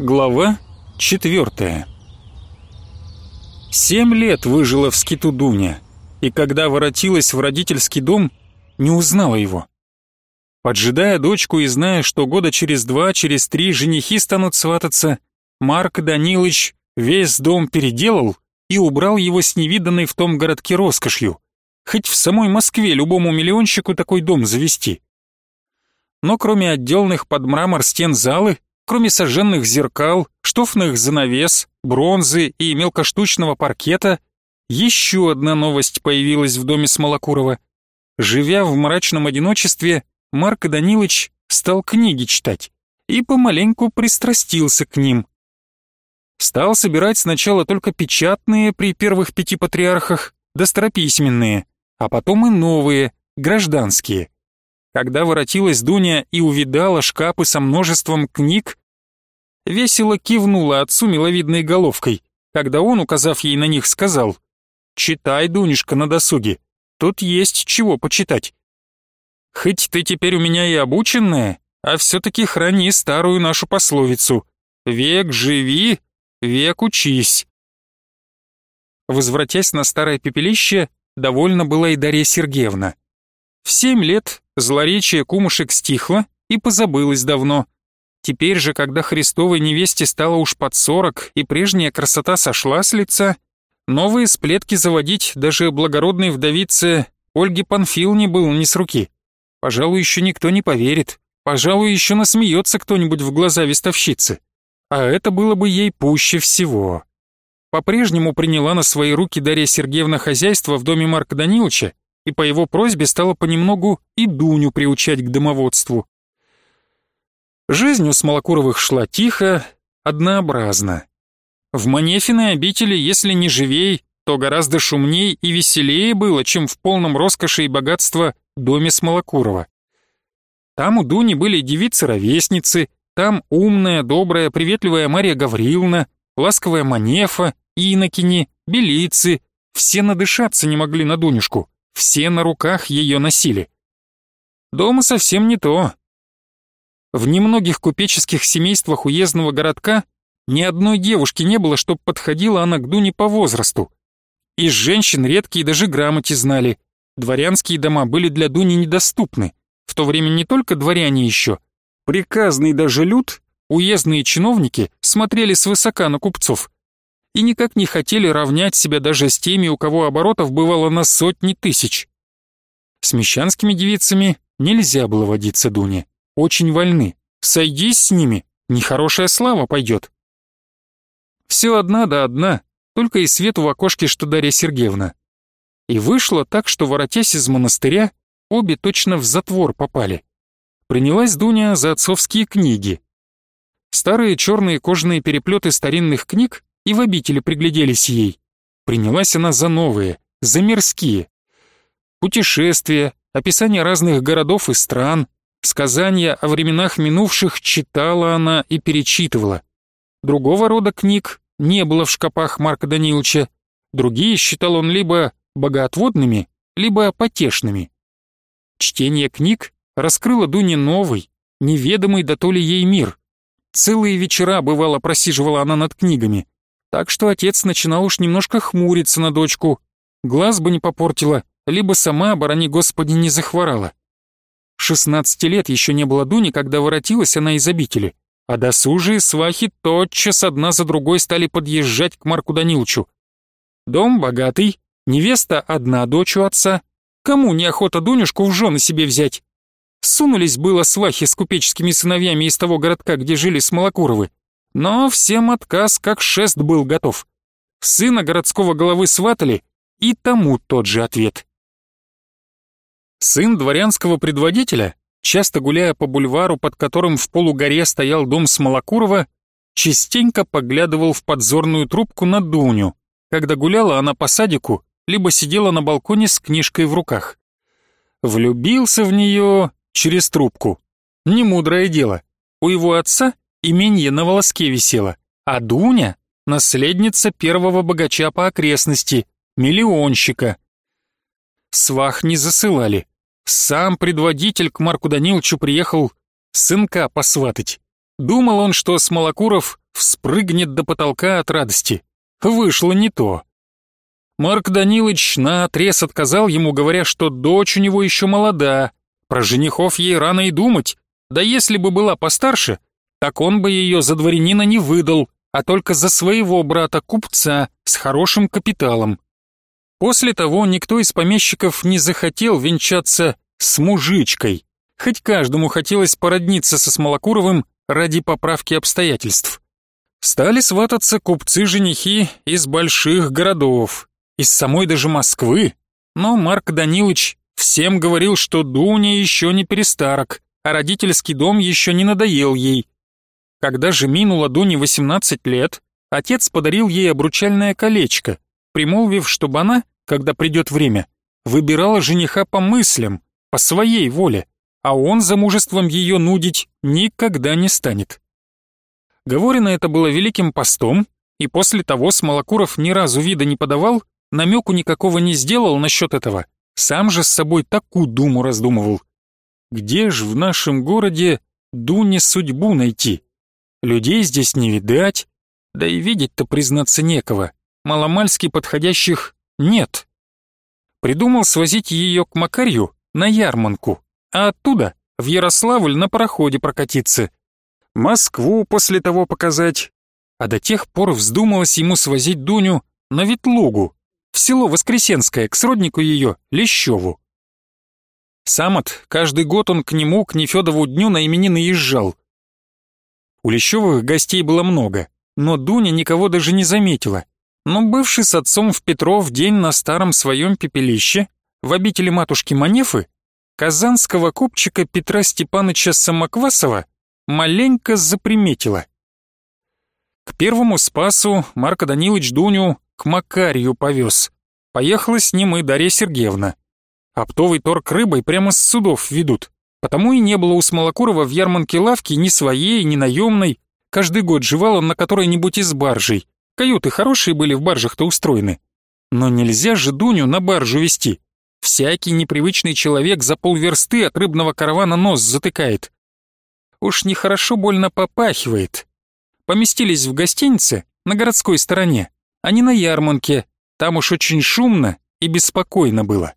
Глава четвертая Семь лет выжила в скиту Дуня, и когда воротилась в родительский дом, не узнала его. Поджидая дочку и зная, что года через два, через три женихи станут свататься, Марк Данилович весь дом переделал и убрал его с невиданной в том городке роскошью. Хоть в самой Москве любому миллионщику такой дом завести. Но кроме отделанных под мрамор стен залы, Кроме сожженных зеркал, штофных занавес, бронзы и мелкоштучного паркета, еще одна новость появилась в доме Смолокурова. Живя в мрачном одиночестве, Марк Данилович стал книги читать и помаленьку пристрастился к ним. Стал собирать сначала только печатные при первых пяти патриархах, да старописьменные, а потом и новые, гражданские. Когда воротилась Дуня и увидала шкапы со множеством книг, весело кивнула отцу миловидной головкой, когда он, указав ей на них, сказал «Читай, Дунюшка, на досуге, тут есть чего почитать. Хоть ты теперь у меня и обученная, а все-таки храни старую нашу пословицу «Век живи, век учись». Возвратясь на старое пепелище, довольна была и Дарья Сергеевна. В семь лет злоречие кумушек стихло и позабылось давно. Теперь же, когда Христовой невесте стало уж под сорок и прежняя красота сошла с лица, новые сплетки заводить даже благородной вдовице Ольге Панфиловне было не с руки. Пожалуй, еще никто не поверит, пожалуй, еще насмеется кто-нибудь в глаза вестовщицы. А это было бы ей пуще всего. По-прежнему приняла на свои руки Дарья Сергеевна хозяйство в доме Марка Даниловича, и по его просьбе стала понемногу и Дуню приучать к домоводству. Жизнь у Смолокуровых шла тихо, однообразно. В Манефиной обители, если не живей, то гораздо шумней и веселее было, чем в полном роскоши и богатства доме Смолокурова. Там у Дуни были девицы-ровесницы, там умная, добрая, приветливая Мария Гавриловна, ласковая Манефа, инокини, белицы, все надышаться не могли на Дунюшку. Все на руках ее носили. Дома совсем не то. В немногих купеческих семействах уездного городка ни одной девушки не было, чтоб подходила она к Дуне по возрасту. Из женщин редкие даже грамоте знали. Дворянские дома были для Дуни недоступны. В то время не только дворяне еще. Приказный даже люд, уездные чиновники смотрели свысока на купцов и никак не хотели равнять себя даже с теми, у кого оборотов бывало на сотни тысяч. С мещанскими девицами нельзя было водиться Дуне, очень вольны. Сойдись с ними, нехорошая слава пойдет. Все одна да одна, только и свету в окошке, что Дарья Сергеевна. И вышло так, что, воротясь из монастыря, обе точно в затвор попали. Принялась Дуня за отцовские книги. Старые черные кожаные переплеты старинных книг и в обители пригляделись ей. Принялась она за новые, за мирские. Путешествия, описания разных городов и стран, сказания о временах минувших читала она и перечитывала. Другого рода книг не было в шкапах Марка Даниловича, другие считал он либо богоотводными, либо потешными. Чтение книг раскрыло Дуне новый, неведомый да то ли ей мир. Целые вечера, бывало, просиживала она над книгами, так что отец начинал уж немножко хмуриться на дочку. Глаз бы не попортила, либо сама, оборони господи, не захворала. Шестнадцати лет еще не было Дуни, когда воротилась она из обители, а досужие свахи тотчас одна за другой стали подъезжать к Марку Данилчу. Дом богатый, невеста одна дочь у отца. Кому неохота Дунюшку в жены себе взять? Сунулись было свахи с купеческими сыновьями из того городка, где жили Смолокуровы, но всем отказ как шест был готов. Сына городского головы сватали, и тому тот же ответ. Сын дворянского предводителя, часто гуляя по бульвару, под которым в полугоре стоял дом Смолокурова, частенько поглядывал в подзорную трубку на Дуню, когда гуляла она по садику, либо сидела на балконе с книжкой в руках. Влюбился в нее через трубку. Немудрое дело. У его отца именье на волоске висело, а Дуня — наследница первого богача по окрестности, миллионщика. Свах не засылали. Сам предводитель к Марку Даниловичу приехал сынка посватать. Думал он, что Смолокуров вспрыгнет до потолка от радости. Вышло не то. Марк Данилович наотрез отказал ему, говоря, что дочь у него еще молода, про женихов ей рано и думать, да если бы была постарше, так он бы ее за дворянина не выдал, а только за своего брата-купца с хорошим капиталом. После того никто из помещиков не захотел венчаться с мужичкой, хоть каждому хотелось породниться со Смолокуровым ради поправки обстоятельств. Стали свататься купцы-женихи из больших городов, из самой даже Москвы, но Марк Данилович всем говорил, что Дуня еще не перестарок, а родительский дом еще не надоел ей. Когда же минуло Дуне 18 лет, отец подарил ей обручальное колечко, примолвив, чтобы она, когда придет время, выбирала жениха по мыслям, по своей воле, а он замужеством ее нудить никогда не станет. Говорено это было великим постом, и после того Смолокуров ни разу вида не подавал, намеку никакого не сделал насчет этого, сам же с собой такую думу раздумывал. Где ж в нашем городе Дуне судьбу найти? Людей здесь не видать, да и видеть-то, признаться, некого. Маломальски подходящих нет. Придумал свозить ее к Макарью на ярманку, а оттуда в Ярославль на пароходе прокатиться. Москву после того показать. А до тех пор вздумалось ему свозить Дуню на Ветлугу, в село Воскресенское, к сроднику ее, Лещеву. Самот, каждый год он к нему, к Нефедову дню на именины езжал. У Лещевых гостей было много, но Дуня никого даже не заметила. Но бывший с отцом в Петров день на старом своем пепелище, в обители матушки Манефы, казанского купчика Петра Степановича Самоквасова маленько заприметила. К первому спасу Марко Данилович Дуню к Макарию повез. Поехала с ним и Дарья Сергеевна. Оптовый торг рыбой прямо с судов ведут. Потому и не было у Смолокурова в ярмарке лавки ни своей, ни наемной. Каждый год жевал он на которой-нибудь из баржей. Каюты хорошие были в баржах-то устроены. Но нельзя же Дуню на баржу вести. Всякий непривычный человек за полверсты от рыбного каравана нос затыкает. Уж нехорошо больно попахивает. Поместились в гостинице на городской стороне а не на ярмарке. Там уж очень шумно и беспокойно было.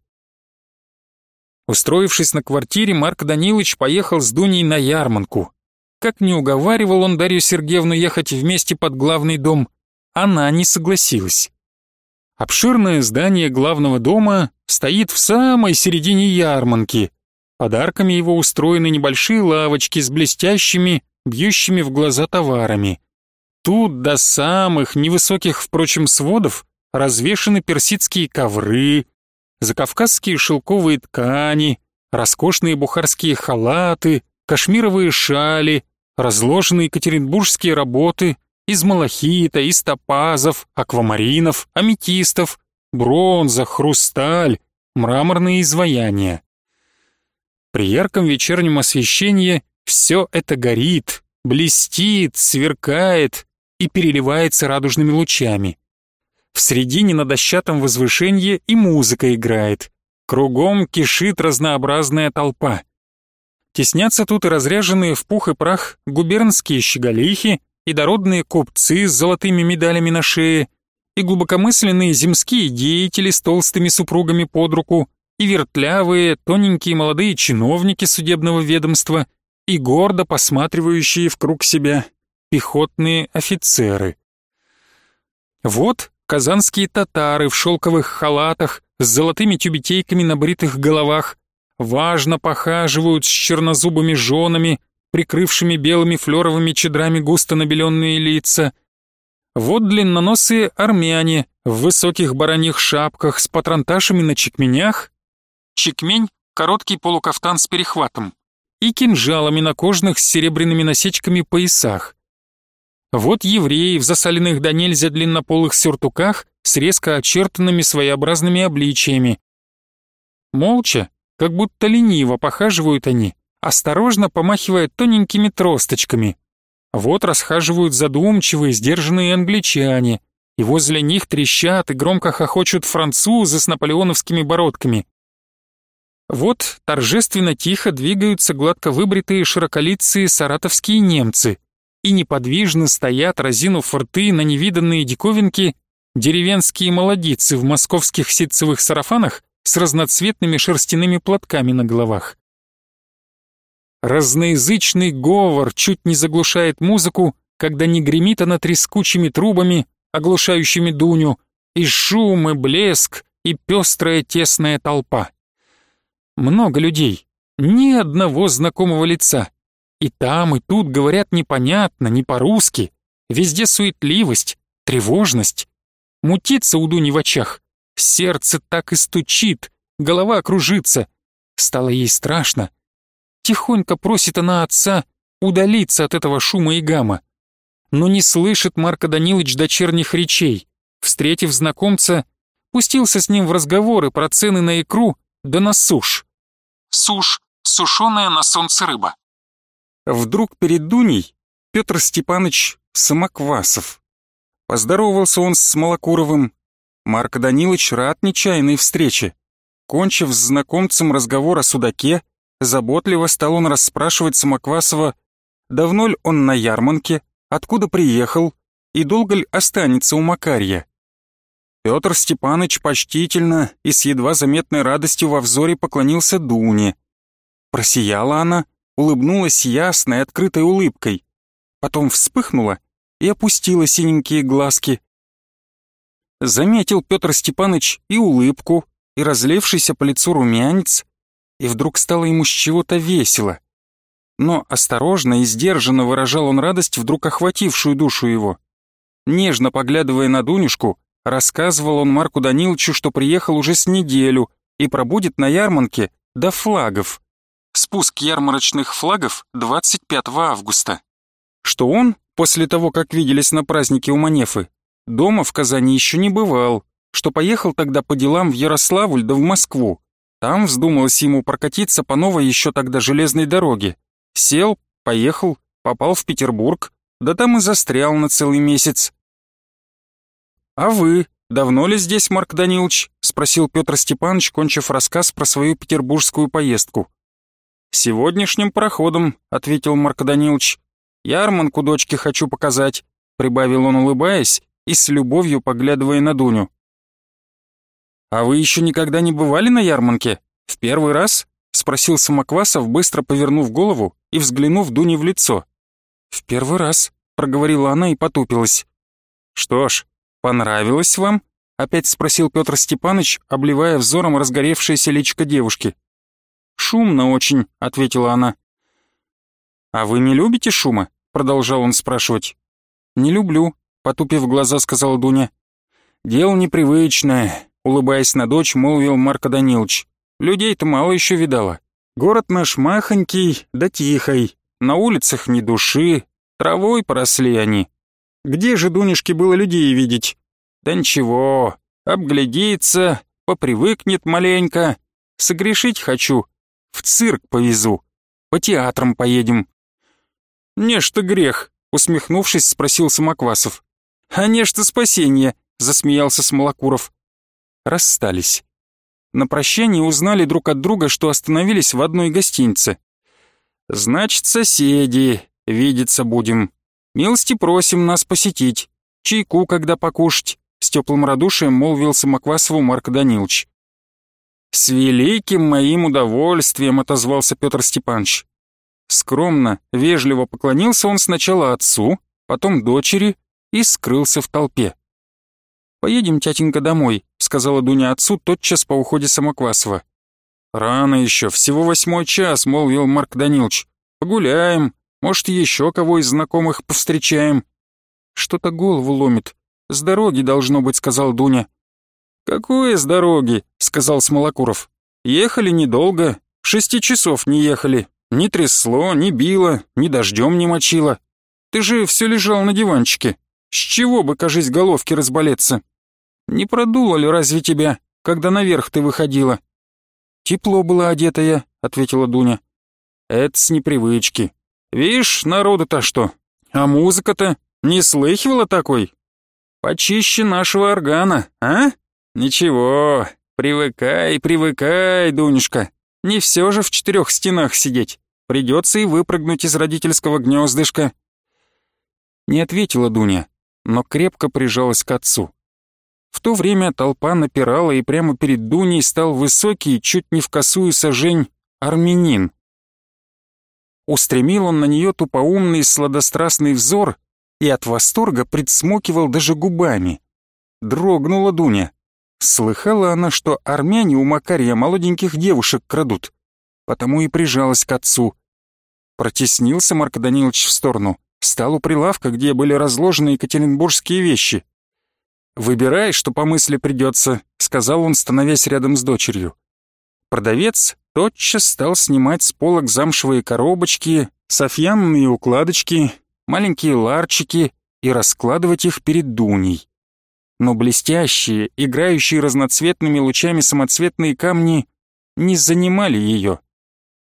Устроившись на квартире, Марк Данилович поехал с Дуней на ярмарку. Как не уговаривал он Дарью Сергеевну ехать вместе под главный дом, она не согласилась. Обширное здание главного дома стоит в самой середине ярмарки. Подарками его устроены небольшие лавочки с блестящими, бьющими в глаза товарами. Тут до самых невысоких, впрочем, сводов развешаны персидские ковры, закавказские шелковые ткани, роскошные бухарские халаты, кашмировые шали, разложенные екатеринбургские работы из малахита, из топазов, аквамаринов, аметистов, бронза, хрусталь, мраморные изваяния. При ярком вечернем освещении все это горит, блестит, сверкает, и переливается радужными лучами. В середине на дощатом возвышении и музыка играет. Кругом кишит разнообразная толпа. Теснятся тут и разряженные в пух и прах губернские щеголихи, и дородные купцы с золотыми медалями на шее, и глубокомысленные земские деятели с толстыми супругами под руку, и вертлявые, тоненькие молодые чиновники судебного ведомства, и гордо посматривающие в круг себя пехотные офицеры. Вот казанские татары в шелковых халатах с золотыми тюбетейками на бритых головах важно похаживают с чернозубыми женами, прикрывшими белыми флеровыми чедрами густо набеленные лица. Вот длинноносые армяне в высоких бараньих шапках с патронташами на чекменях. Чекмень — короткий полукафтан с перехватом. И кинжалами на кожных с серебряными насечками поясах. Вот евреи в засаленных до нельзя длиннополых сюртуках с резко очертанными своеобразными обличиями. Молча, как будто лениво похаживают они, осторожно помахивая тоненькими тросточками. Вот расхаживают задумчивые, сдержанные англичане, и возле них трещат и громко хохочут французы с наполеоновскими бородками. Вот торжественно тихо двигаются гладко выбритые широколицые саратовские немцы, и неподвижно стоят, разинув рты на невиданные диковинки, деревенские молодицы в московских ситцевых сарафанах с разноцветными шерстяными платками на головах. Разноязычный говор чуть не заглушает музыку, когда не гремит она трескучими трубами, оглушающими Дуню, и шум, и блеск, и пестрая тесная толпа. Много людей, ни одного знакомого лица. И там, и тут говорят непонятно, не по-русски. Везде суетливость, тревожность. Мутится у Дуни в очах. Сердце так и стучит, голова кружится. Стало ей страшно. Тихонько просит она отца удалиться от этого шума и гамма. Но не слышит Марко Данилович дочерних речей. Встретив знакомца, пустился с ним в разговоры про цены на икру да на сушь. Сушь — сушеная на солнце рыба. Вдруг перед Дуней Петр Степанович Самоквасов. Поздоровался он с Малокуровым. Марко Данилович рад нечаянной встрече. Кончив с знакомцем разговор о судаке, заботливо стал он расспрашивать Самоквасова, давно ли он на ярмарке, откуда приехал и долго ли останется у Макарья. Петр Степанович почтительно и с едва заметной радостью во взоре поклонился Дуне. Просияла она, улыбнулась ясной, открытой улыбкой. Потом вспыхнула и опустила синенькие глазки. Заметил Петр Степанович и улыбку, и разлившийся по лицу румянец, и вдруг стало ему с чего-то весело. Но осторожно и сдержанно выражал он радость, вдруг охватившую душу его. Нежно поглядывая на Дунюшку, рассказывал он Марку Даниловичу, что приехал уже с неделю и пробудет на ярмарке до флагов. Спуск ярмарочных флагов 25 августа. Что он, после того, как виделись на празднике у Манефы, дома в Казани еще не бывал, что поехал тогда по делам в Ярославль да в Москву. Там вздумалось ему прокатиться по новой еще тогда железной дороге. Сел, поехал, попал в Петербург, да там и застрял на целый месяц. «А вы давно ли здесь, Марк Данилович?» — спросил Петр Степанович, кончив рассказ про свою петербургскую поездку. «Сегодняшним проходом», — ответил Марко Данилович. «Ярманку дочке хочу показать», — прибавил он, улыбаясь и с любовью поглядывая на Дуню. «А вы еще никогда не бывали на ярмарке? В первый раз?» — спросил Самоквасов, быстро повернув голову и взглянув Дуне в лицо. «В первый раз», — проговорила она и потупилась. «Что ж, понравилось вам?» — опять спросил Петр Степанович, обливая взором разгоревшееся личико девушки. «Шумно очень», — ответила она. «А вы не любите шума?» — продолжал он спрашивать. «Не люблю», — потупив глаза, сказала Дуня. «Дело непривычное», — улыбаясь на дочь, молвил Марко Данилович. «Людей-то мало еще видала. Город наш махонький да тихой, на улицах ни души, травой поросли они. Где же, Дунюшке, было людей видеть? Да ничего, обглядится, попривыкнет маленько. Согрешить хочу, в цирк повезу. По театрам поедем». «Нечто грех», — усмехнувшись, спросил Самоквасов. «А нечто спасение», — засмеялся Смолокуров. Расстались. На прощание узнали друг от друга, что остановились в одной гостинице. «Значит, соседи, видеться будем. Милости просим нас посетить. Чайку, когда покушать», — с теплым радушием молвил Самоквасову Марк Данилович. «С великим моим удовольствием», — отозвался Петр Степанович. Скромно, вежливо поклонился он сначала отцу, потом дочери и скрылся в толпе. «Поедем, тятенька, домой», — сказала Дуня отцу тотчас по уходе Самоквасова. «Рано еще, всего восьмой час», — молвил Марк Данилович. «Погуляем, может, еще кого из знакомых повстречаем». «Что-то голову ломит. С дороги, должно быть», — сказал Дуня. «Какое с дороги?» — сказал Смолокуров. «Ехали недолго, шести часов не ехали. Ни трясло, ни било, ни дождем не мочило. Ты же все лежал на диванчике. С чего бы, кажись, головки разболеться? Не продуло ли разве тебя, когда наверх ты выходила?» «Тепло было одета я», — ответила Дуня. «Это с непривычки. Вишь, народу-то что? А музыка-то не слыхивала такой? Почище нашего органа, а?» «Ничего, привыкай, привыкай, Дунюшка. Не все же в четырех стенах сидеть. Придется и выпрыгнуть из родительского гнездышка». Не ответила Дуня, но крепко прижалась к отцу. В то время толпа напирала, и прямо перед Дуней стал высокий, чуть не в косую сажень, армянин. Устремил он на нее тупоумный сладострастный взор и от восторга предсмокивал даже губами. Дрогнула Дуня. Слыхала она, что армяне у Макария молоденьких девушек крадут, потому и прижалась к отцу. Протеснился Марко Данилович в сторону, стал у прилавка, где были разложены екатеринбургские вещи. «Выбирай, что по мысли придется», — сказал он, становясь рядом с дочерью. Продавец тотчас стал снимать с полок замшевые коробочки, софьянные укладочки, маленькие ларчики и раскладывать их перед Дуней. Но блестящие, играющие разноцветными лучами самоцветные камни не занимали ее.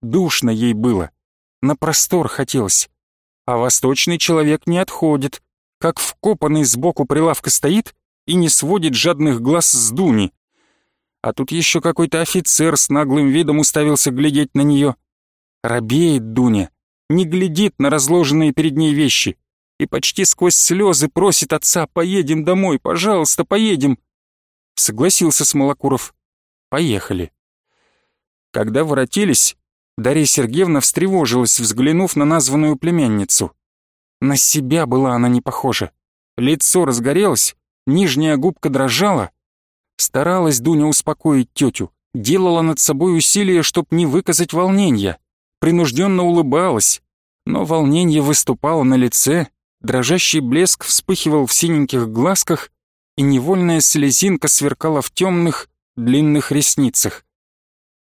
Душно ей было, на простор хотелось. А восточный человек не отходит, как вкопанный сбоку прилавка стоит и не сводит жадных глаз с Дуни. А тут еще какой-то офицер с наглым видом уставился глядеть на нее. Робеет Дуня, не глядит на разложенные перед ней вещи и почти сквозь слезы просит отца «Поедем домой, пожалуйста, поедем!» Согласился Смолокуров. Поехали. Когда воротились, Дарья Сергеевна встревожилась, взглянув на названную племянницу. На себя была она не похожа. Лицо разгорелось, нижняя губка дрожала. Старалась Дуня успокоить тетю, делала над собой усилия, чтоб не выказать волнения принужденно улыбалась, но волнение выступало на лице, дрожащий блеск вспыхивал в синеньких глазках, и невольная слезинка сверкала в темных, длинных ресницах.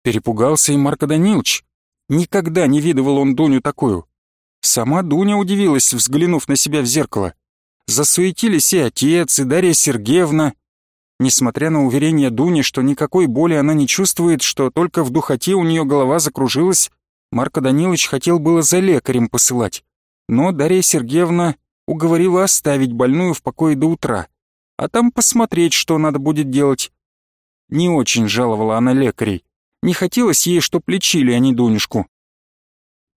Перепугался и Марко Данилович. Никогда не видывал он Дуню такую. Сама Дуня удивилась, взглянув на себя в зеркало. Засуетились и отец, и Дарья Сергеевна. Несмотря на уверение Дуни, что никакой боли она не чувствует, что только в духоте у нее голова закружилась, Марко Данилович хотел было за лекарем посылать, но Дарья Сергеевна уговорила оставить больную в покое до утра, а там посмотреть, что надо будет делать. Не очень жаловала она лекарей, не хотелось ей, чтоб лечили они Дунюшку.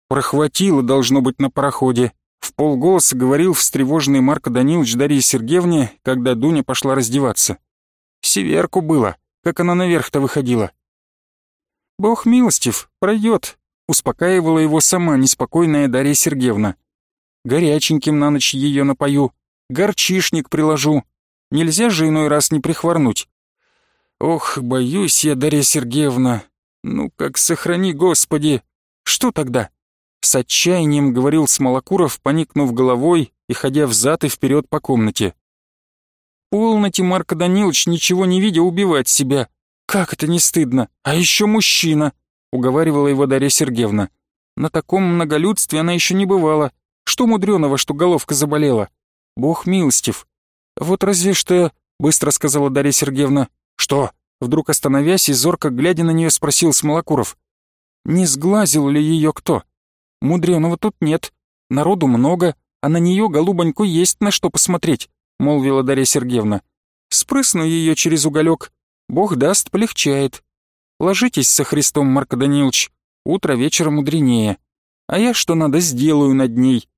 Прохватило, должно быть, на пароходе. В полголоса говорил встревоженный Марко Данилович Дарье Сергеевне, когда Дуня пошла раздеваться. Северку было, как она наверх-то выходила. «Бог милостив, пройдет», Успокаивала его сама неспокойная Дарья Сергеевна. Горяченьким на ночь ее напою, горчишник приложу. Нельзя же иной раз не прихворнуть. Ох, боюсь я, Дарья Сергеевна. Ну как сохрани, Господи. Что тогда? С отчаянием говорил Смолокуров, поникнув головой и ходя взад и вперед по комнате. Полноте, Марко Данилович, ничего не видя, убивать себя. Как это не стыдно? А еще мужчина уговаривала его Дарья Сергеевна. На таком многолюдстве она еще не бывала. Что мудреного, что головка заболела? Бог милостив. Вот разве что, быстро сказала Дарья Сергеевна. Что? Вдруг остановясь и зорко глядя на нее спросил Смолокуров. Не сглазил ли ее кто? Мудреного тут нет. Народу много, а на нее, голубоньку, есть на что посмотреть, молвила Дарья Сергеевна. Спрысну ее через уголек. Бог даст, полегчает. Ложитесь со Христом, Марко Данилович, утро вечера мудренее. А я что надо сделаю над ней».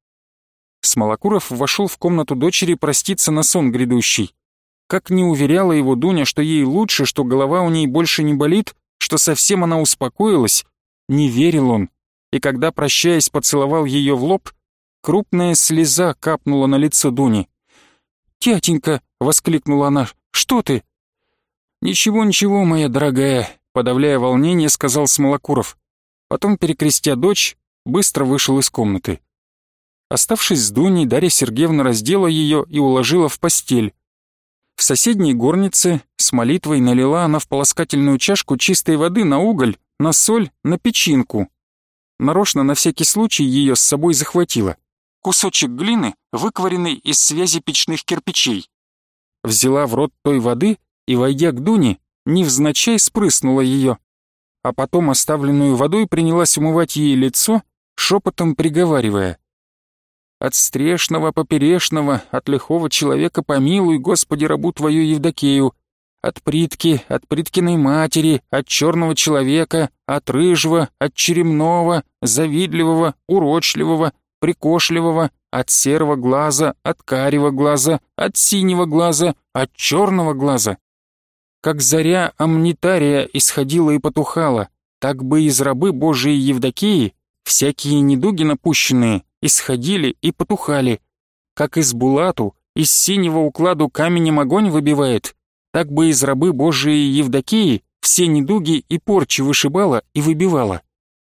Смолокуров вошел в комнату дочери проститься на сон грядущий. Как не уверяла его Дуня, что ей лучше, что голова у ней больше не болит, что совсем она успокоилась, не верил он, и когда, прощаясь, поцеловал ее в лоб, крупная слеза капнула на лицо Дуни. «Тятенька!» — воскликнула она. «Что ты?» «Ничего, ничего, моя дорогая, подавляя волнение, сказал Смолокуров. Потом, перекрестя дочь, быстро вышел из комнаты. Оставшись с Дуней, Дарья Сергеевна раздела ее и уложила в постель. В соседней горнице с молитвой налила она в полоскательную чашку чистой воды на уголь, на соль, на печинку. Нарочно на всякий случай ее с собой захватила. Кусочек глины, выкваренный из связи печных кирпичей. Взяла в рот той воды и, войдя к Дуне, невзначай спрыснула ее, а потом оставленную водой принялась умывать ей лицо, шепотом приговаривая. «От стрешного, поперешного, от лихого человека помилуй, Господи, рабу Твою Евдокею, от притки, от приткиной матери, от черного человека, от рыжего, от черемного, завидливого, урочливого, прикошливого, от серого глаза, от карего глаза, от синего глаза, от черного глаза. Как заря амнитария исходила и потухала, так бы из рабы Божией Евдокии всякие недуги напущенные исходили и потухали. Как из булату, из синего укладу каменем огонь выбивает, так бы из рабы Божией Евдокии все недуги и порчи вышибала и выбивала.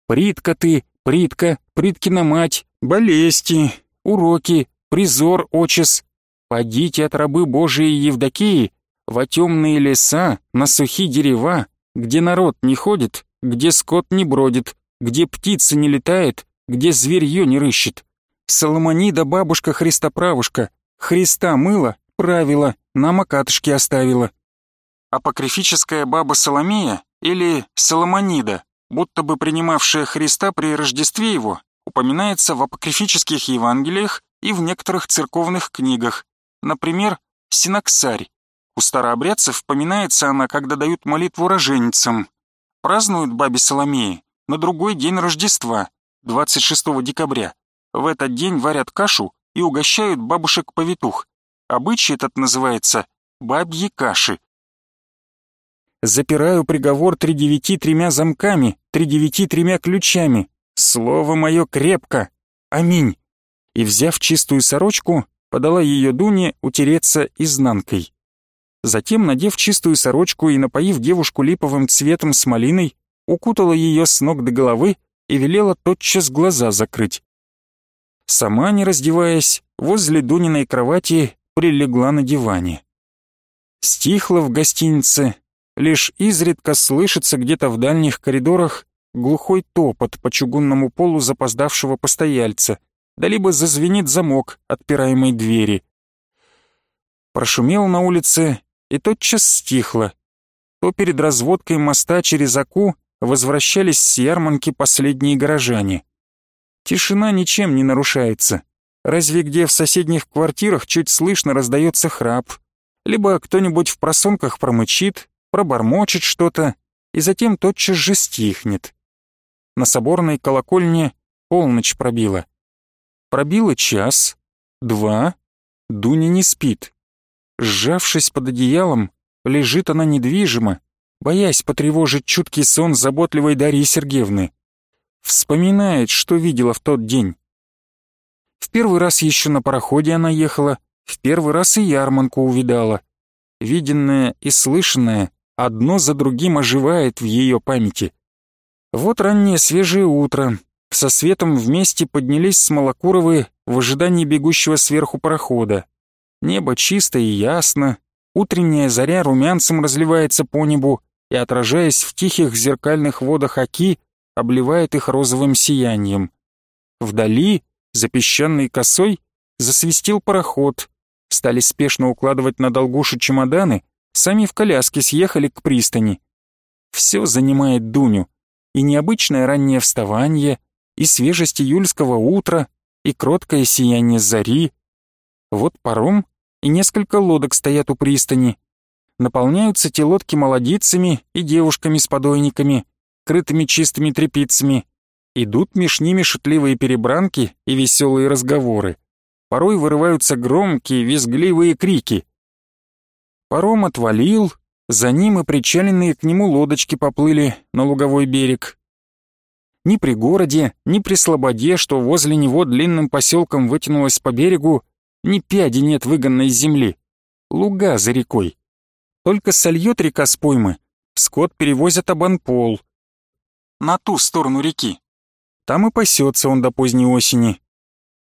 Притка ты, притка, приткина мать, болезни, уроки, призор очес. Подите от рабы Божией Евдокии во темные леса, на сухие дерева, где народ не ходит, где скот не бродит, где птица не летает, где зверье не рыщет. Соломонида бабушка Христоправушка, Христа мыла, правила, на макатышке оставила. Апокрифическая баба Соломея или Соломонида, будто бы принимавшая Христа при Рождестве его, упоминается в апокрифических Евангелиях и в некоторых церковных книгах, например, Синаксарь. У старообрядцев поминается она, когда дают молитву роженицам. Празднуют бабе Соломеи на другой день Рождества, 26 декабря. В этот день варят кашу и угощают бабушек-повитух. Обычай этот называется «бабьи каши». Запираю приговор тридевяти тремя замками, тридевяти тремя ключами. Слово мое крепко. Аминь. И, взяв чистую сорочку, подала ее Дуне утереться изнанкой. Затем, надев чистую сорочку и напоив девушку липовым цветом с малиной, укутала ее с ног до головы и велела тотчас глаза закрыть. Сама, не раздеваясь, возле Дуниной кровати прилегла на диване. Стихло в гостинице, лишь изредка слышится где-то в дальних коридорах глухой топот по чугунному полу запоздавшего постояльца, да либо зазвенит замок отпираемой двери. Прошумел на улице и тотчас стихло. То перед разводкой моста через Аку возвращались с ярманки последние горожане. Тишина ничем не нарушается. Разве где в соседних квартирах чуть слышно раздается храп, либо кто-нибудь в просонках промычит, пробормочет что-то, и затем тотчас же стихнет. На соборной колокольне полночь пробила. Пробила час, два, Дуня не спит. Сжавшись под одеялом, лежит она недвижимо, боясь потревожить чуткий сон заботливой Дарьи Сергеевны. Вспоминает, что видела в тот день. В первый раз еще на пароходе она ехала, в первый раз и ярманку увидала. Виденное и слышанное одно за другим оживает в ее памяти. Вот раннее свежее утро. Со светом вместе поднялись Смолокуровы в ожидании бегущего сверху парохода. Небо чисто и ясно, утренняя заря румянцем разливается по небу и, отражаясь в тихих зеркальных водах Оки, обливает их розовым сиянием. Вдали, за песчаной косой, засвистел пароход. Стали спешно укладывать на долгушу чемоданы, сами в коляске съехали к пристани. Все занимает Дуню. И необычное раннее вставание, и свежесть июльского утра, и кроткое сияние зари. Вот паром и несколько лодок стоят у пристани. Наполняются те лодки молодицами и девушками с подойниками, крытыми чистыми тряпицами. Идут меж ними шутливые перебранки и веселые разговоры. Порой вырываются громкие, визгливые крики. Паром отвалил, за ним и причаленные к нему лодочки поплыли на луговой берег. Ни при городе, ни при слободе, что возле него длинным поселком вытянулось по берегу, ни пяди нет выгонной земли. Луга за рекой. Только сольет река с поймы, скот перевозят обанпол. На ту сторону реки. Там и пасется он до поздней осени.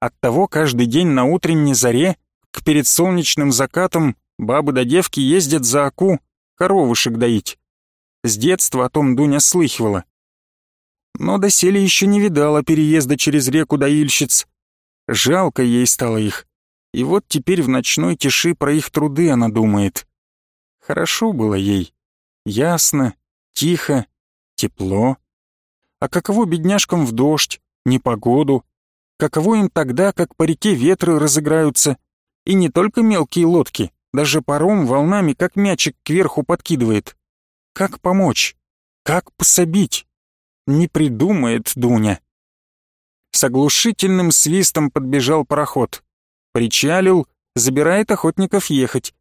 Оттого каждый день на утренней заре, к перед солнечным закатом, бабы да девки ездят за оку коровушек доить. С детства о том Дуня слыхивала. Но доселе еще не видала переезда через реку доильщиц. Жалко ей стало их. И вот теперь в ночной тиши про их труды она думает. Хорошо было ей. Ясно, тихо, тепло. А каково бедняжкам в дождь, непогоду? Каково им тогда, как по реке ветры разыграются? И не только мелкие лодки, даже паром волнами, как мячик, кверху подкидывает. Как помочь? Как пособить? Не придумает Дуня. с оглушительным свистом подбежал пароход. Причалил, забирает охотников ехать.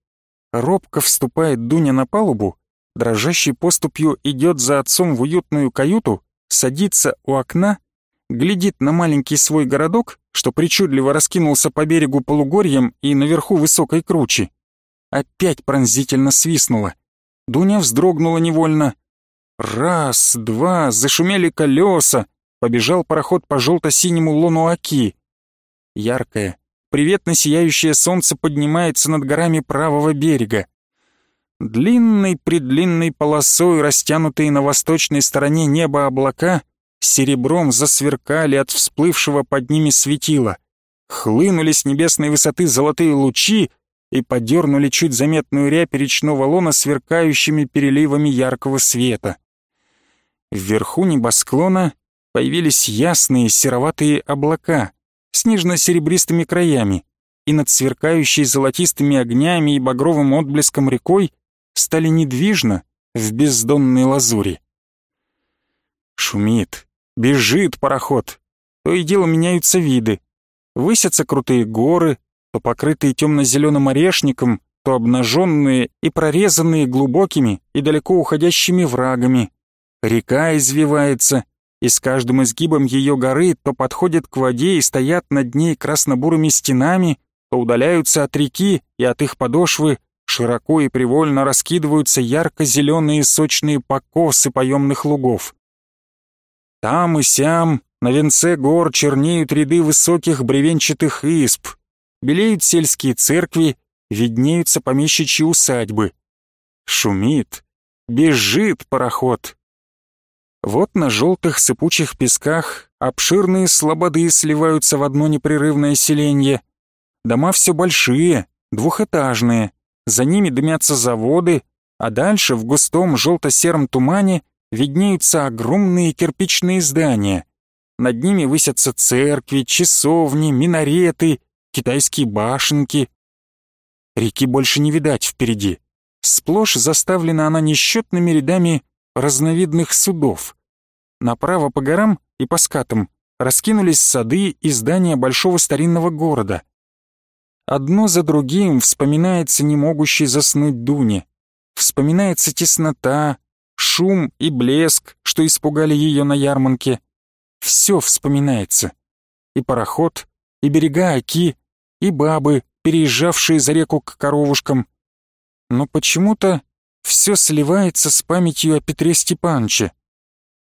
Робко вступает Дуня на палубу, дрожащей поступью идет за отцом в уютную каюту, садится у окна, глядит на маленький свой городок, что причудливо раскинулся по берегу полугорьем и наверху высокой кручи. Опять пронзительно свистнула. Дуня вздрогнула невольно. Раз, два, зашумели колеса, побежал пароход по желто-синему лону Оки. Яркое, приветно сияющее солнце поднимается над горами правого берега. Длинной-предлинной полосой, растянутые на восточной стороне неба облака, серебром засверкали от всплывшего под ними светила. Хлынули с небесной высоты золотые лучи и подернули чуть заметную рябь речного лона сверкающими переливами яркого света. Вверху небосклона появились ясные сероватые облака с нежно-серебристыми краями, и над сверкающей золотистыми огнями и багровым отблеском рекой стали недвижно в бездонной лазури. Шумит, бежит пароход, то и дело меняются виды. Высятся крутые горы, то покрытые темно-зеленым орешником, то обнаженные и прорезанные глубокими и далеко уходящими врагами. Река извивается, и с каждым изгибом ее горы то подходят к воде и стоят над ней красно-бурыми стенами, то удаляются от реки и от их подошвы широко и привольно раскидываются ярко-зеленые сочные покосы поемных лугов. Там и сям на венце гор чернеют ряды высоких бревенчатых исп, белеют сельские церкви, виднеются помещичьи усадьбы. Шумит, бежит пароход. Вот на желтых сыпучих песках обширные слободы сливаются в одно непрерывное селенье. Дома все большие, двухэтажные, за ними дымятся заводы, а дальше в густом желто-сером тумане виднеются огромные кирпичные здания. Над ними высятся церкви, часовни, минареты, китайские башенки. Реки больше не видать впереди. Сплошь заставлена она несчетными рядами разновидных судов. Направо по горам и по скатам раскинулись сады и здания большого старинного города. Одно за другим вспоминается не могущий заснуть Дуне. Вспоминается теснота, шум и блеск, что испугали ее на ярмарке. Все вспоминается. И пароход, и берега Оки, и бабы, переезжавшие за реку к коровушкам. Но почему-то все сливается с памятью о Петре Степановиче.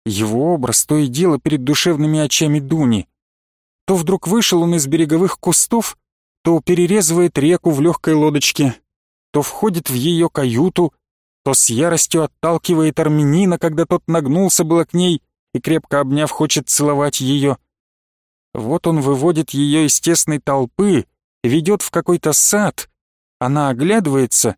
Его образ то и дело перед душевными очами Дуни. То вдруг вышел он из береговых кустов то перерезывает реку в легкой лодочке, то входит в ее каюту, то с яростью отталкивает армянина, когда тот нагнулся было к ней и, крепко обняв, хочет целовать ее. Вот он выводит ее из тесной толпы, ведет в какой-то сад, она оглядывается,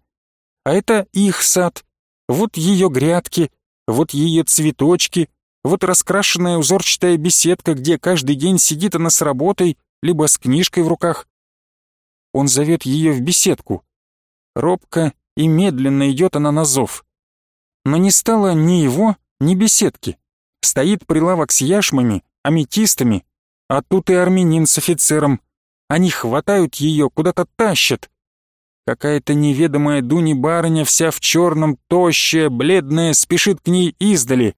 а это их сад, вот ее грядки, вот ее цветочки, вот раскрашенная узорчатая беседка, где каждый день сидит она с работой, либо с книжкой в руках, он зовет ее в беседку. Робко и медленно идет она на зов. Но не стало ни его, ни беседки. Стоит прилавок с яшмами, аметистами, а тут и армянин с офицером. Они хватают ее, куда-то тащат. Какая-то неведомая Дуни барыня, вся в черном, тощая, бледная, спешит к ней издали.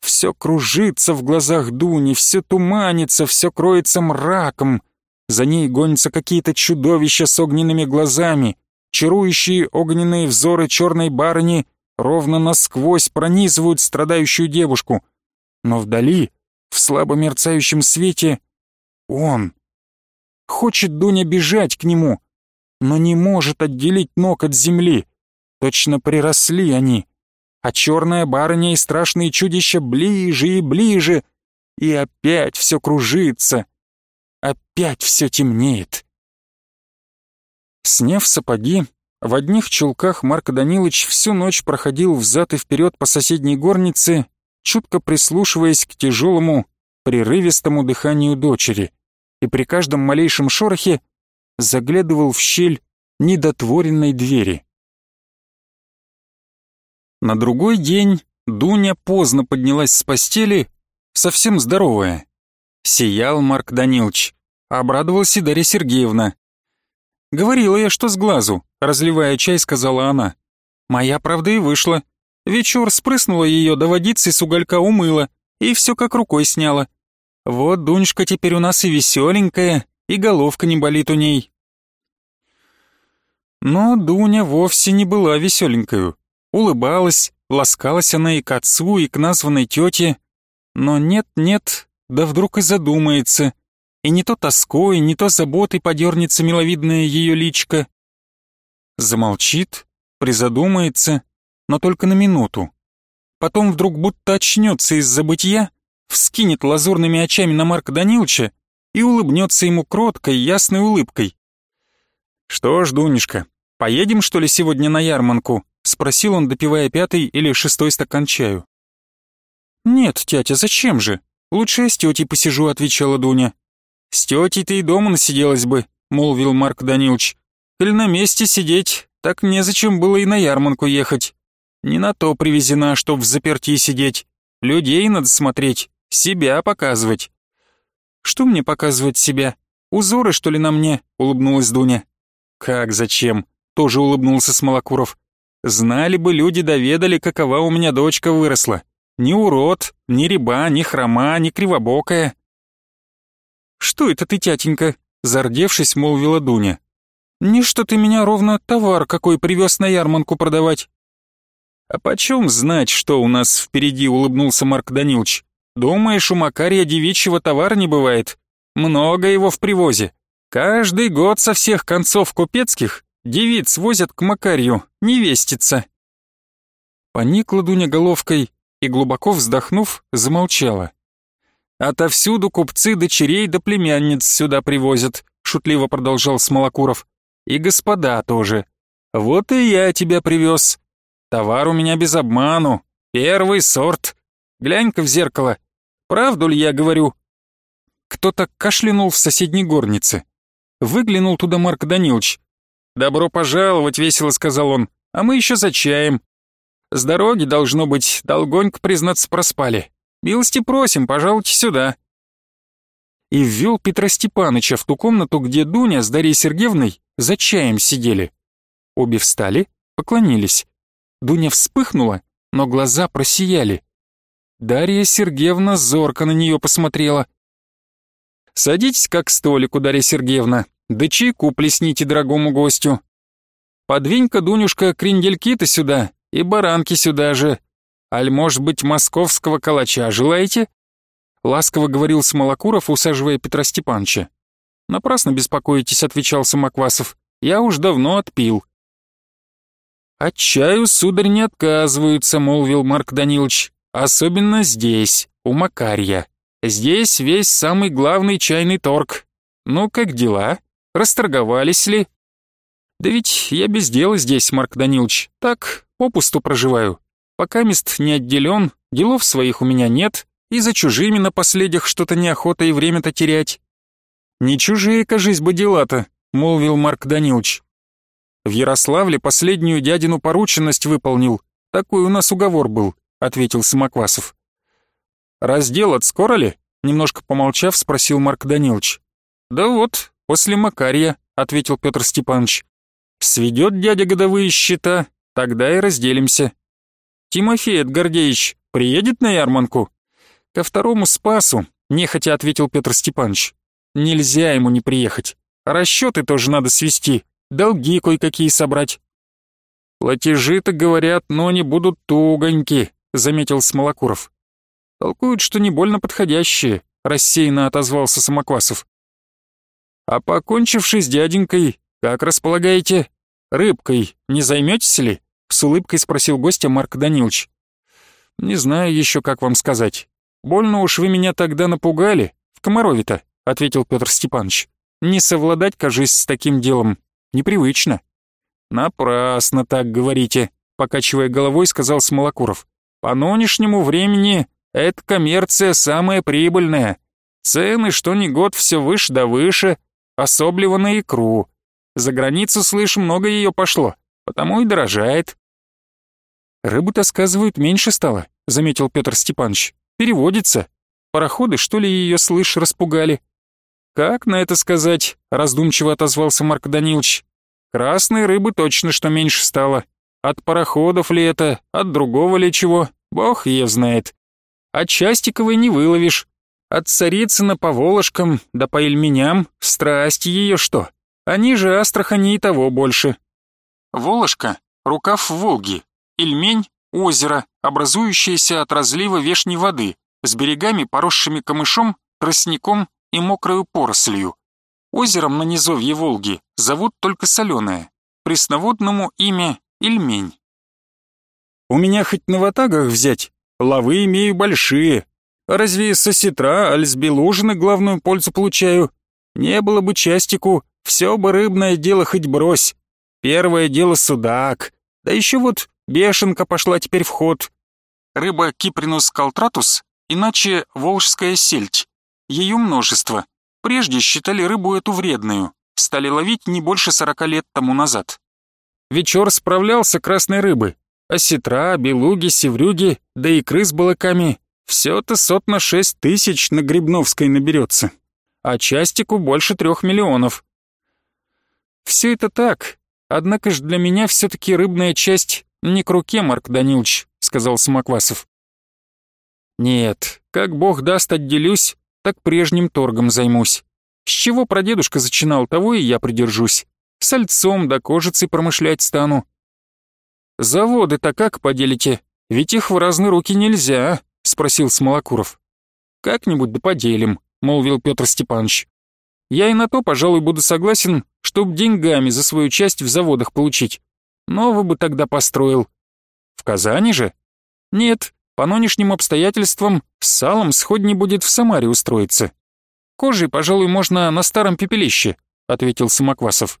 Все кружится в глазах Дуни, все туманится, все кроется мраком. За ней гонятся какие-то чудовища с огненными глазами, чарующие огненные взоры черной барыни ровно насквозь пронизывают страдающую девушку. Но вдали, в слабо мерцающем свете, он. Хочет Дуня бежать к нему, но не может отделить ног от земли. Точно приросли они. А черная барыня и страшные чудища ближе и ближе, и опять все кружится, Опять все темнеет. Сняв сапоги, в одних чулках Марко Данилович всю ночь проходил взад и вперед по соседней горнице, чутко прислушиваясь к тяжелому, прерывистому дыханию дочери, и при каждом малейшем шорохе заглядывал в щель недотворенной двери. На другой день Дуня поздно поднялась с постели, совсем здоровая, Сиял Марк Данилович. Обрадовалась и Дарья Сергеевна. «Говорила я, что с глазу», — разливая чай, сказала она. «Моя правда и вышла. Вечер спрыснула ее до водицы с уголька умыла, и все как рукой сняла. Вот Дунечка теперь у нас и веселенькая, и головка не болит у ней». Но Дуня вовсе не была веселенькою. Улыбалась, ласкалась она и к отцу, и к названной тете. Но нет-нет, да вдруг и задумается. И не то тоской, не то заботой подернется миловидная ее личка. Замолчит, призадумается, но только на минуту. Потом вдруг будто очнется из забытья, вскинет лазурными очами на Марка Даниловича и улыбнется ему кроткой, ясной улыбкой. «Что ж, Дунюшка, поедем, что ли, сегодня на ярманку?» — спросил он, допивая пятый или шестой стакан чаю. «Нет, тятя, зачем же? Лучше я с тетей посижу», — отвечала Дуня. «С тетей ты и дома насиделась бы», — молвил Марк Данилович. «Коль на месте сидеть, так незачем было и на ярманку ехать. Не на то привезена, чтоб в заперти сидеть. Людей надо смотреть, себя показывать». «Что мне показывать себя? Узоры, что ли, на мне?» — улыбнулась Дуня. «Как, зачем?» — тоже улыбнулся Смолокуров. «Знали бы люди, доведали, какова у меня дочка выросла. Ни урод, ни реба, ни хрома, ни кривобокая». «Что это ты, тятенька?» — зардевшись, молвила Дуня. «Не что ты меня ровно товар какой привез на ярманку продавать». «А почем знать, что у нас впереди?» — улыбнулся Марк Данилович. «Думаешь, у Макария девичьего товара не бывает? Много его в привозе. Каждый год со всех концов купецких девиц возят к Макарию, невестица». Поникла Дуня головкой и, глубоко вздохнув, замолчала. «Отовсюду купцы дочерей да племянниц сюда привозят», шутливо продолжал Смолокуров. «И господа тоже. Вот и я тебя привез. Товар у меня без обману. Первый сорт. Глянь-ка в зеркало. Правду ли я говорю?» Кто-то кашлянул в соседней горнице. Выглянул туда Марк Данилович. «Добро пожаловать», — весело сказал он, — «а мы еще за чаем. С дороги, должно быть, долгонько, признаться, проспали. Милости просим, пожалуйте сюда». И ввел Петра Степаныча в ту комнату, где Дуня с Дарьей Сергеевной за чаем сидели. Обе встали, поклонились. Дуня вспыхнула, но глаза просияли. Дарья Сергеевна зорко на нее посмотрела. «Садитесь как к столику, Дарья Сергеевна, да чайку плесните дорогому гостю. Подвинь-ка, Дунюшка, крендельки-то сюда и баранки сюда же. Аль, может быть, московского калача желаете?» Ласково говорил Смолокуров, усаживая Петра Степановича. «Напрасно беспокоитесь», — отвечал Самоквасов. «Я уж давно отпил». «От чаю, сударь, не отказываются», — молвил Марк Данилович. «Особенно здесь, у Макарья. Здесь весь самый главный чайный торг. Ну, как дела? Расторговались ли?» «Да ведь я без дела здесь, Марк Данилович. Так, попусту проживаю. Пока мест не отделен, делов своих у меня нет, и за чужими на последних что-то неохота и время-то терять. «Не чужие, кажись бы, дела-то», — молвил Марк Данилович. «В Ярославле последнюю дядину порученность выполнил. Такой у нас уговор был», — ответил Самоквасов. «Раздел от скоро ли?» — немножко помолчав, спросил Марк Данилович. «Да вот, после Макария», — ответил Петр Степанович. «Сведет дядя годовые счета, тогда и разделимся. Тимофей Гордеевич приедет на ярманку?» «Ко второму спасу», — нехотя ответил Петр Степанович. «Нельзя ему не приехать. Расчеты тоже надо свести, долги кое-какие собрать». «Платежи-то, говорят, но не будут тугоньки», — заметил Смолокуров. «Толкуют, что не больно подходящие», — рассеянно отозвался Самоквасов. «А покончивши с дяденькой, как располагаете? Рыбкой не займетесь ли?» С улыбкой спросил гостя Марк Данилович. «Не знаю еще, как вам сказать. Больно уж вы меня тогда напугали, в Комарове-то», ответил Петр Степанович. «Не совладать, кажись, с таким делом. Непривычно». «Напрасно так говорите», покачивая головой, сказал Смолокуров. «По нынешнему времени эта коммерция самая прибыльная. Цены что ни год все выше да выше, особливо на икру. За границу, слышь, много ее пошло, потому и дорожает. «Рыбу-то, сказывают, меньше стало», — заметил Петр Степанович. «Переводится. Пароходы, что ли, ее, слышь, распугали? Как на это сказать? Раздумчиво отозвался Марк Данилович. Красной рыбы точно что меньше стало. От пароходов ли это, от другого ли чего, бог ее знает. От Частиковой не выловишь. От Царицына по Волошкам да по Ильменям страсть ее что. Они же Астрахани и того больше. Волошка — рукав Волги, Ильмень — озеро, образующееся от разлива вешней воды, с берегами, поросшими камышом, тростником и мокрою порослью. Озером на низовье Волги зовут только соленое, пресноводному имя Ильмень. У меня хоть на ватагах взять, лавы имею большие. Разве со сетра, аль с белужины главную пользу получаю? Не было бы частику, все бы рыбное дело хоть брось. Первое дело судак, да еще вот бешенка пошла теперь в ход. Рыба Кипринус калтратус, иначе волжская сельдь. Ее множество. Прежде считали рыбу эту вредную, стали ловить не больше сорока лет тому назад. Вечер справлялся красной рыбы, осетра, белуги, севрюги, да икры с балыками. Все-то сот на шесть тысяч на Грибновской наберется, а частику больше трех миллионов. Все это так, однако ж для меня все-таки рыбная часть не к руке, Марк Данилович, сказал Самоквасов. Нет, как бог даст отделюсь, так прежним торгом займусь. С чего прадедушка зачинал, того и я придержусь. Сальцом да кожицей промышлять стану. Заводы-то как поделите? Ведь их в разные руки нельзя, спросил Смолокуров. Как-нибудь да поделим, молвил Петр Степанович. Я и на то, пожалуй, буду согласен, чтоб деньгами за свою часть в заводах получить. Новый бы тогда построил. В Казани же? Нет, по нынешним обстоятельствам с салом сходней будет в Самаре устроиться. Кожей, пожалуй, можно на старом пепелище, ответил Самоквасов.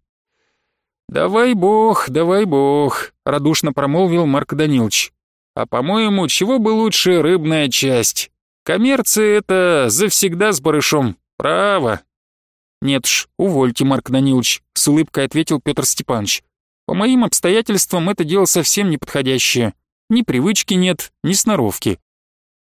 «Давай бог, давай бог», — радушно промолвил Марк Данилович. «А по-моему, чего бы лучше рыбная часть? Коммерция — это завсегда с барышом, право». «Нет ж, увольте, Марк Данилович», — с улыбкой ответил Петр Степанович. «По моим обстоятельствам это дело совсем неподходящее. Ни привычки нет, ни сноровки.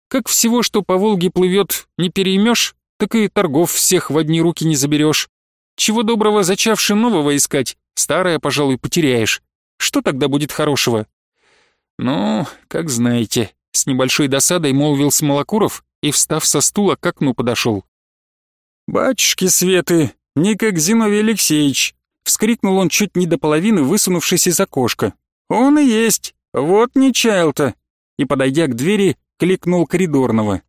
Как всего, что по Волге плывет, не переймешь, так и торгов всех в одни руки не заберешь. Чего доброго зачавши нового искать, Старое, пожалуй, потеряешь. Что тогда будет хорошего? Ну, как знаете, с небольшой досадой молвил Смолокуров и, встав со стула, к окну подошел. «Батюшки Светы, не как Зиновий Алексеевич!» Вскрикнул он чуть не до половины, высунувшись из окошка. «Он и есть! Вот не чаял-то!» И, подойдя к двери, кликнул коридорного.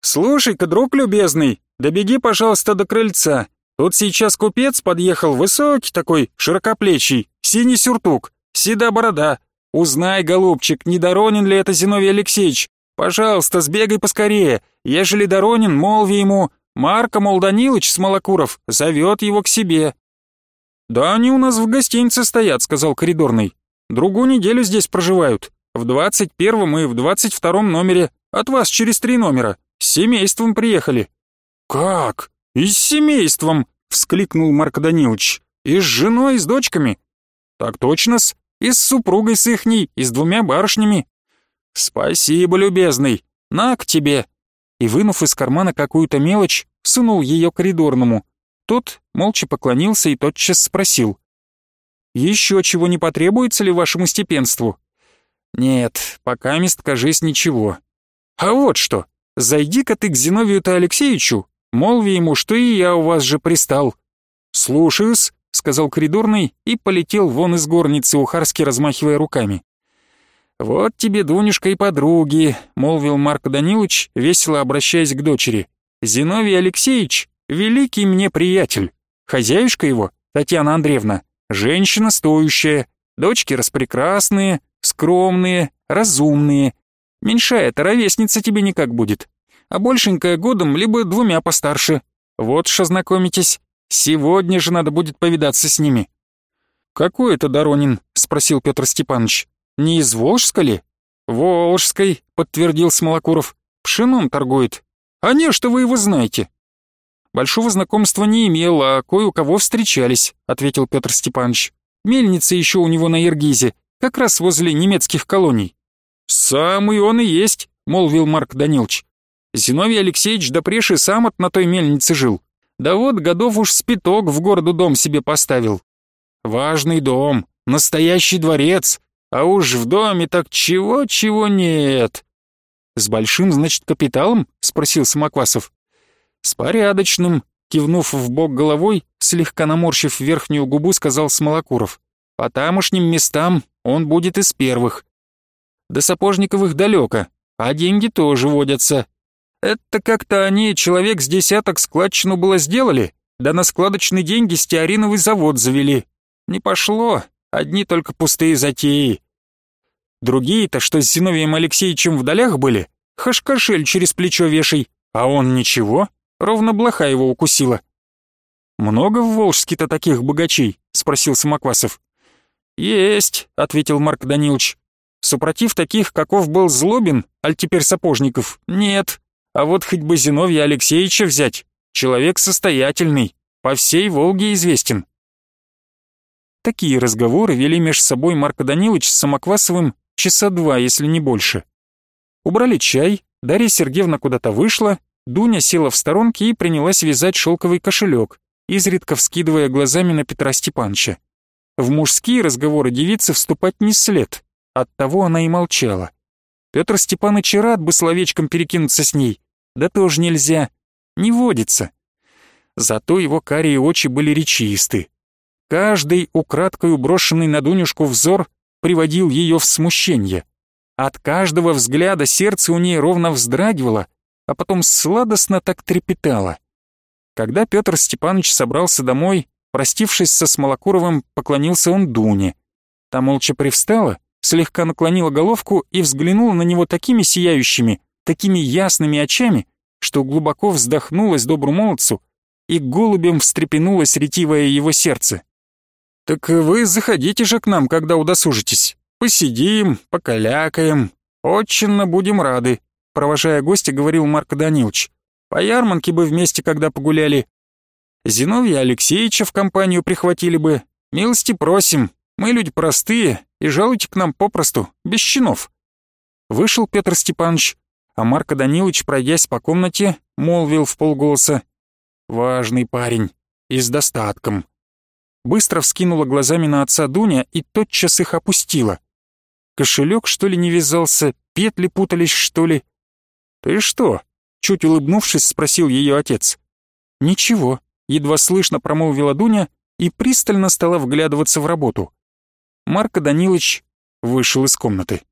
«Слушай-ка, друг любезный, добеги, пожалуйста, до крыльца. Тут сейчас купец подъехал, высокий такой, широкоплечий, синий сюртук, седа борода. Узнай, голубчик, не Доронин ли это Зиновий Алексеевич? Пожалуйста, сбегай поскорее. Ежели Доронин, молви ему, Марка, мол, Данилыч Смолокуров зовет его к себе. «Да они у нас в гостинице стоят», — сказал коридорный. «Другую неделю здесь проживают. В двадцать первом и в двадцать втором номере. От вас через три номера. С семейством приехали». «Как?» «И с семейством!» — вскликнул Марк Данилович. «И с женой, и с дочками?» «Так точно-с. И с супругой с ихней, и с двумя барышнями». «Спасибо, любезный. На к тебе!» И, вынув из кармана какую-то мелочь, сунул ее коридорному. Тот молча поклонился и тотчас спросил. «Еще чего не потребуется ли вашему степенству?» «Нет, пока мест, кажись, ничего. А вот что, зайди-ка ты к Зиновию-то Алексеевичу Молви ему, что и я у вас же пристал». «Слушаюсь», — сказал коридорный и полетел вон из горницы, ухарски размахивая руками. «Вот тебе, Дунюшка, и подруги», — молвил Марк Данилович, весело обращаясь к дочери. «Зиновий Алексеевич — великий мне приятель. Хозяюшка его, Татьяна Андреевна, женщина стоящая, дочки распрекрасные, скромные, разумные. Меньшая-то ровесница тебе никак будет а большенькая годом либо двумя постарше. Вот ж ознакомитесь. Сегодня же надо будет повидаться с ними». «Какой это Доронин?» — спросил Петр Степанович. «Не из Волжска ли?» «Волжской», — подтвердил Смолокуров. «Пшеном торгует. А не, что вы его знаете». «Большого знакомства не имел, а кое у кого встречались», — ответил Петр Степанович. «Мельница еще у него на Ергизе, как раз возле немецких колоний». «Самый он и есть», — молвил Марк Данилович. Зиновий Алексеевич да преши сам от на той мельнице жил. Да вот годов уж спиток в городу дом себе поставил. Важный дом, настоящий дворец, а уж в доме так чего-чего нет. С большим, значит, капиталом? Спросил Самоквасов. С порядочным, кивнув в бок головой, слегка наморщив верхнюю губу, сказал Смолокуров. По тамошним местам он будет из первых. До Сапожниковых далеко, а деньги тоже водятся. Это как-то они, человек с десяток складчину было сделали, да на складочные деньги стеариновый завод завели. Не пошло, одни только пустые затеи. Другие-то, что с Зиновием Алексеевичем в долях были, хашкашель через плечо вешай, а он ничего, ровно блоха его укусила. «Много в Волжске-то таких богачей?» — спросил Самоквасов. «Есть», — ответил Марк Данилович. «Супротив таких, каков был Злобин, аль теперь Сапожников, нет. А вот хоть бы Зиновья Алексеевича взять, человек состоятельный, по всей Волге известен». Такие разговоры вели меж собой Марко Данилович с Самоквасовым часа два, если не больше. Убрали чай, Дарья Сергеевна куда-то вышла, Дуня села в сторонке и принялась вязать шелковый кошелек, изредка вскидывая глазами на Петра Степановича. В мужские разговоры девицы вступать не след, оттого она и молчала. Петр Степанович рад бы словечком перекинуться с ней, да тоже нельзя, не водится. Зато его карие очи были речисты. Каждый украдкой брошенный на Дунюшку взор приводил ее в смущение. От каждого взгляда сердце у ней ровно вздрагивало, а потом сладостно так трепетало. Когда Петр Степанович собрался домой, Простившись со Смолокуровым, поклонился он Дуне. Та молча привстала, слегка наклонила головку и взглянула на него такими сияющими, такими ясными очами, что глубоко вздохнулась добру молодцу и голубем встрепенулось ретивое его сердце. «Так вы заходите же к нам, когда удосужитесь. Посидим, покалякаем. Очень будем рады», провожая гостя, говорил Марко Данилович. «По ярмарке бы вместе, когда погуляли, Зиновья Алексеевича в компанию прихватили бы. Милости просим, мы люди простые, и жалуйте к нам попросту, без чинов». Вышел Петр Степанович, а Марко Данилович, пройдясь по комнате, молвил в полголоса. «Важный парень, и с достатком». Быстро вскинула глазами на отца Дуня и тотчас их опустила. Кошелек, что ли, не вязался, петли путались, что ли? «Ты что?» — чуть улыбнувшись, спросил ее отец. «Ничего», едва слышно промолвила Дуня и пристально стала вглядываться в работу. Марко Данилович вышел из комнаты.